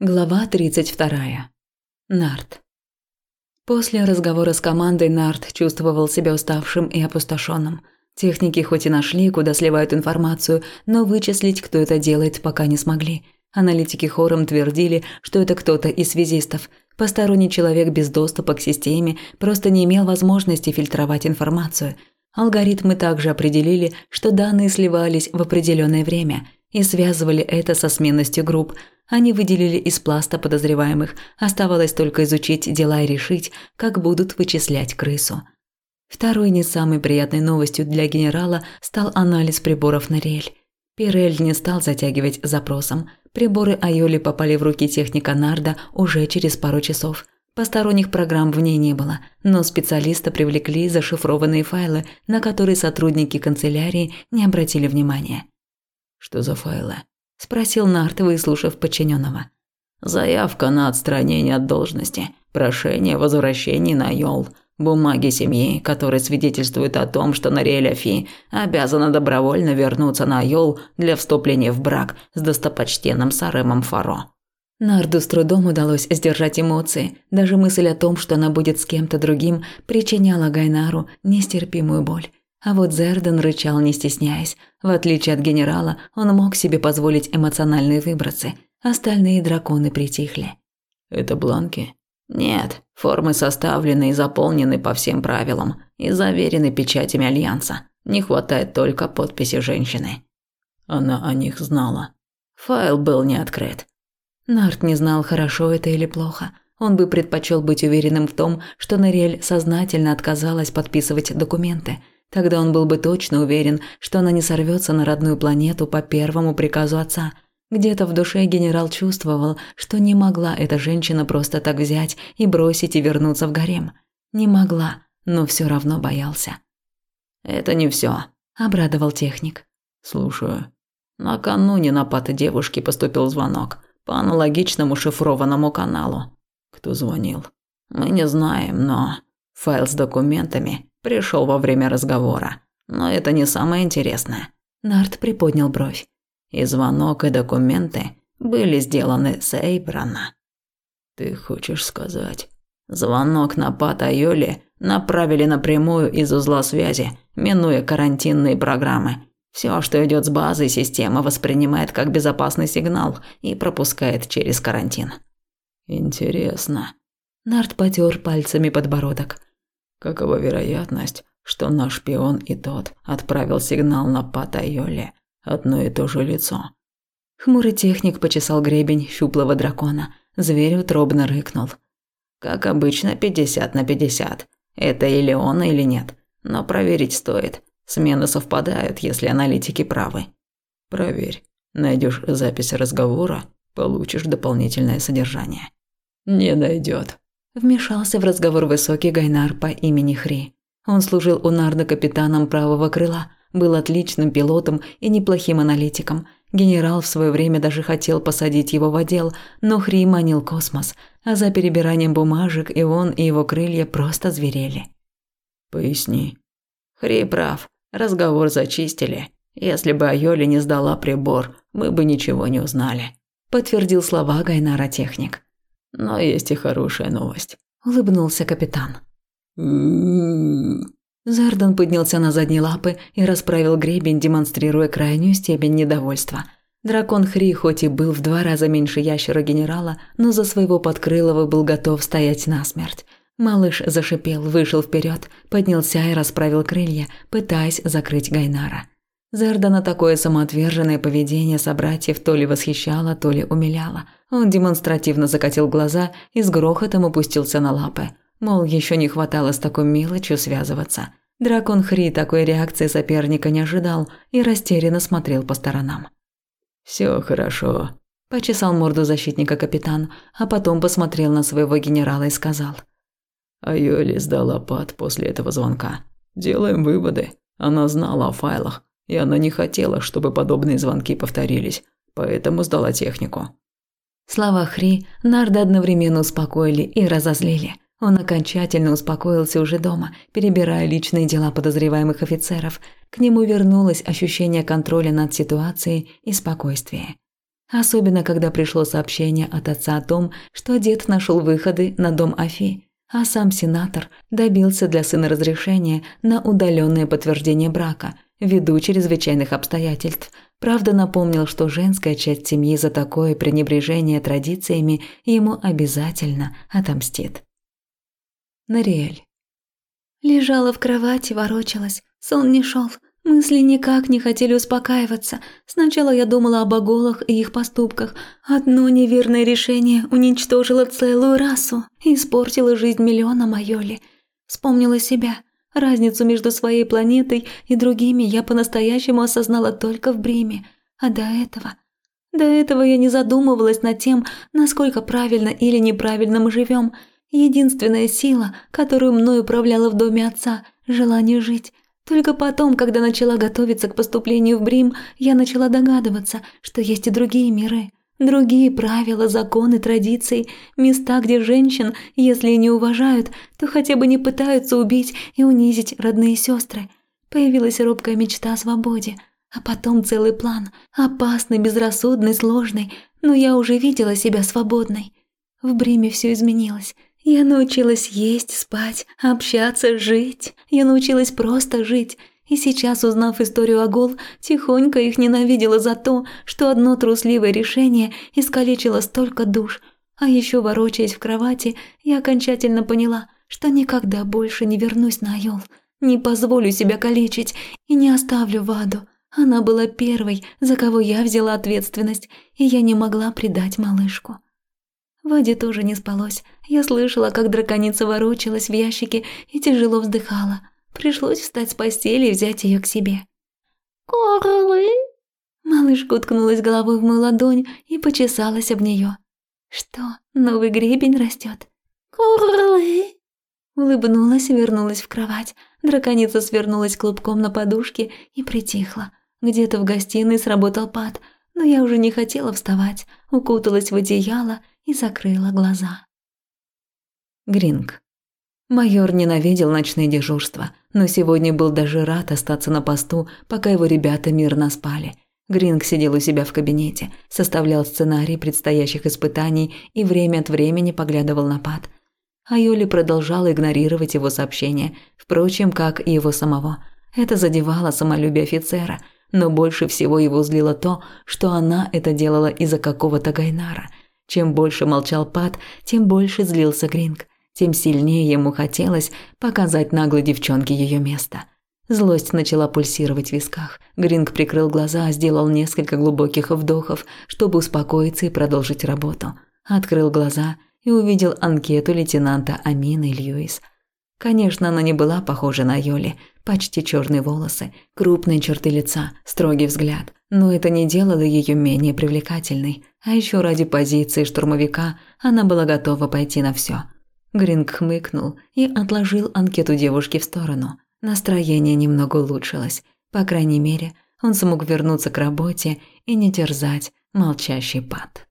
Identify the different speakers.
Speaker 1: Глава 32. Нарт. После разговора с командой Нарт чувствовал себя уставшим и опустошенным. Техники хоть и нашли, куда сливают информацию, но вычислить, кто это делает, пока не смогли. Аналитики хором твердили, что это кто-то из связистов. Посторонний человек без доступа к системе просто не имел возможности фильтровать информацию. Алгоритмы также определили, что данные сливались в определенное время и связывали это со сменностью групп – они выделили из пласта подозреваемых, оставалось только изучить дела и решить, как будут вычислять крысу. Второй не самой приятной новостью для генерала стал анализ приборов Нориэль. Пирель не стал затягивать запросом. Приборы Айоли попали в руки техника Нарда уже через пару часов. Посторонних программ в ней не было, но специалиста привлекли зашифрованные файлы, на которые сотрудники канцелярии не обратили внимания.
Speaker 2: «Что за файлы?»
Speaker 1: – спросил Нарт, выслушав подчиненного.
Speaker 2: «Заявка на отстранение от должности, прошение о возвращении на Йол, бумаги семьи, которые свидетельствуют о том, что Нариэля Фи обязана добровольно вернуться на Йол для вступления в брак с достопочтенным Саремом Фаро».
Speaker 1: Нарду с трудом удалось сдержать эмоции. Даже мысль о том, что она будет с кем-то другим, причиняла Гайнару нестерпимую боль. А вот Зерден рычал, не стесняясь. В отличие от генерала, он мог себе позволить эмоциональные выбросы. Остальные драконы притихли.
Speaker 2: «Это бланки?»
Speaker 1: «Нет, формы составлены и заполнены по всем правилам и заверены печатями Альянса. Не хватает только подписи женщины».
Speaker 2: Она о них знала.
Speaker 1: Файл был не открыт. Нарт не знал, хорошо это или плохо. Он бы предпочел быть уверенным в том, что Нориэль сознательно отказалась подписывать документы – Тогда он был бы точно уверен, что она не сорвется на родную планету по первому приказу отца. Где-то в душе генерал чувствовал, что не могла эта женщина просто так взять и бросить и вернуться в гарем. Не могла, но все равно боялся.
Speaker 2: «Это не все,
Speaker 1: обрадовал техник.
Speaker 2: «Слушаю». Накануне на паты девушки поступил звонок по аналогичному шифрованному каналу.
Speaker 1: Кто звонил?
Speaker 2: Мы не знаем, но файл с документами Пришел во время разговора. Но это не самое интересное.
Speaker 1: Нарт приподнял бровь.
Speaker 2: И звонок, и документы были сделаны с Эйбрана.
Speaker 1: Ты хочешь сказать?
Speaker 2: Звонок на Пат Айоли направили напрямую из узла связи, минуя карантинные программы. Все, что идет с базы, система воспринимает как безопасный сигнал и пропускает через карантин.
Speaker 1: Интересно. Нарт потер пальцами подбородок.
Speaker 2: Какова вероятность, что наш шпион и тот отправил сигнал на Патайоле, одно и то же лицо?
Speaker 1: Хмурый техник почесал гребень щуплого дракона. Зверь утробно рыкнул.
Speaker 2: Как обычно, 50 на 50. Это или он, или нет. Но проверить стоит. Смены совпадают, если аналитики правы. Проверь. Найдешь запись разговора, получишь дополнительное содержание.
Speaker 1: Не найдет. Вмешался в разговор высокий Гайнар по имени Хри. Он служил у Нарда капитаном правого крыла, был отличным пилотом и неплохим аналитиком. Генерал в свое время даже хотел посадить его в отдел, но Хри манил космос, а за перебиранием бумажек и он, и его крылья просто зверели.
Speaker 2: «Поясни». «Хри прав. Разговор зачистили. Если бы Айоли не сдала прибор, мы бы ничего не узнали», –
Speaker 1: подтвердил слова Гайнара техник.
Speaker 2: Но есть и хорошая новость.
Speaker 1: Улыбнулся капитан. Зарден поднялся на задние лапы и расправил гребень, демонстрируя крайнюю степень недовольства. Дракон Хри хоть и был в два раза меньше ящера генерала, но за своего подкрылого был готов стоять насмерть. Малыш зашипел, вышел вперед, поднялся и расправил крылья, пытаясь закрыть Гайнара. Зердана такое самоотверженное поведение собратьев то ли восхищало, то ли умиляло. Он демонстративно закатил глаза и с грохотом опустился на лапы. Мол, еще не хватало с такой мелочью связываться. Дракон Хри такой реакции соперника не ожидал и растерянно смотрел по сторонам.
Speaker 2: Все хорошо», –
Speaker 1: почесал морду защитника капитан, а потом посмотрел на своего генерала и сказал.
Speaker 2: «Айоли сдала пад после этого звонка. Делаем выводы. Она знала о файлах, и она не хотела, чтобы подобные звонки повторились, поэтому сдала технику.
Speaker 1: Слова Хри Нарда одновременно успокоили и разозлили. Он окончательно успокоился уже дома, перебирая личные дела подозреваемых офицеров. К нему вернулось ощущение контроля над ситуацией и спокойствия. Особенно, когда пришло сообщение от отца о том, что дед нашел выходы на дом Афи, а сам сенатор добился для сына разрешения на удаленное подтверждение брака ввиду чрезвычайных обстоятельств. Правда, напомнил, что женская часть семьи за такое пренебрежение традициями ему обязательно отомстит. Нариэль. Лежала в кровати, ворочалась, сон не шел. Мысли никак не хотели успокаиваться. Сначала я думала об оголах и их поступках. Одно неверное решение уничтожило целую расу и испортило жизнь миллиона Майоли. Вспомнила себя. Разницу между своей планетой и другими я по-настоящему осознала только в Бриме. А до этого... До этого я не задумывалась над тем, насколько правильно или неправильно мы живем. Единственная сила, которую мной управляла в доме отца – желание жить – только потом, когда начала готовиться к поступлению в Брим, я начала догадываться, что есть и другие миры, другие правила, законы, традиции, места, где женщин, если не уважают, то хотя бы не пытаются убить и унизить родные сестры. Появилась робкая мечта о свободе, а потом целый план, опасный, безрассудный, сложный, но я уже видела себя свободной. В Бриме все изменилось. Я научилась есть, спать, общаться, жить. Я научилась просто жить. И сейчас, узнав историю Агол, тихонько их ненавидела за то, что одно трусливое решение искалечило столько душ. А еще, ворочаясь в кровати, я окончательно поняла, что никогда больше не вернусь на Айол. Не позволю себя калечить и не оставлю Ваду. Она была первой, за кого я взяла ответственность, и я не могла предать малышку. Ваде тоже не спалось. Я слышала, как драконица ворочалась в ящике и тяжело вздыхала. Пришлось встать с постели и взять ее к себе. «Корлы!» Малышка уткнулась головой в мою ладонь и почесалась об нее. «Что, новый гребень растет? «Корлы!» Улыбнулась и вернулась в кровать. Драконица свернулась клубком на подушке и притихла. Где-то в гостиной сработал пад, но я уже не хотела вставать, укуталась в одеяло и закрыла глаза. Гринг. Майор ненавидел ночные дежурства, но сегодня был даже рад остаться на посту, пока его ребята мирно спали. Гринг сидел у себя в кабинете, составлял сценарий предстоящих испытаний и время от времени поглядывал на пад. А Йоли продолжала игнорировать его сообщения, впрочем, как и его самого. Это задевало самолюбие офицера, но больше всего его злило то, что она это делала из-за какого-то Гайнара – чем больше молчал Пат, тем больше злился Гринг, тем сильнее ему хотелось показать наглой девчонке ее место. Злость начала пульсировать в висках. Гринг прикрыл глаза, сделал несколько глубоких вдохов, чтобы успокоиться и продолжить работу. Открыл глаза и увидел анкету лейтенанта Амины Льюис. Конечно, она не была похожа на Йоли. Почти черные волосы, крупные черты лица, строгий взгляд. Но это не делало ее менее привлекательной. А еще ради позиции штурмовика она была готова пойти на все. Гринг хмыкнул и отложил анкету девушки в сторону. Настроение немного улучшилось. По крайней мере, он смог вернуться к работе и не терзать молчащий пад.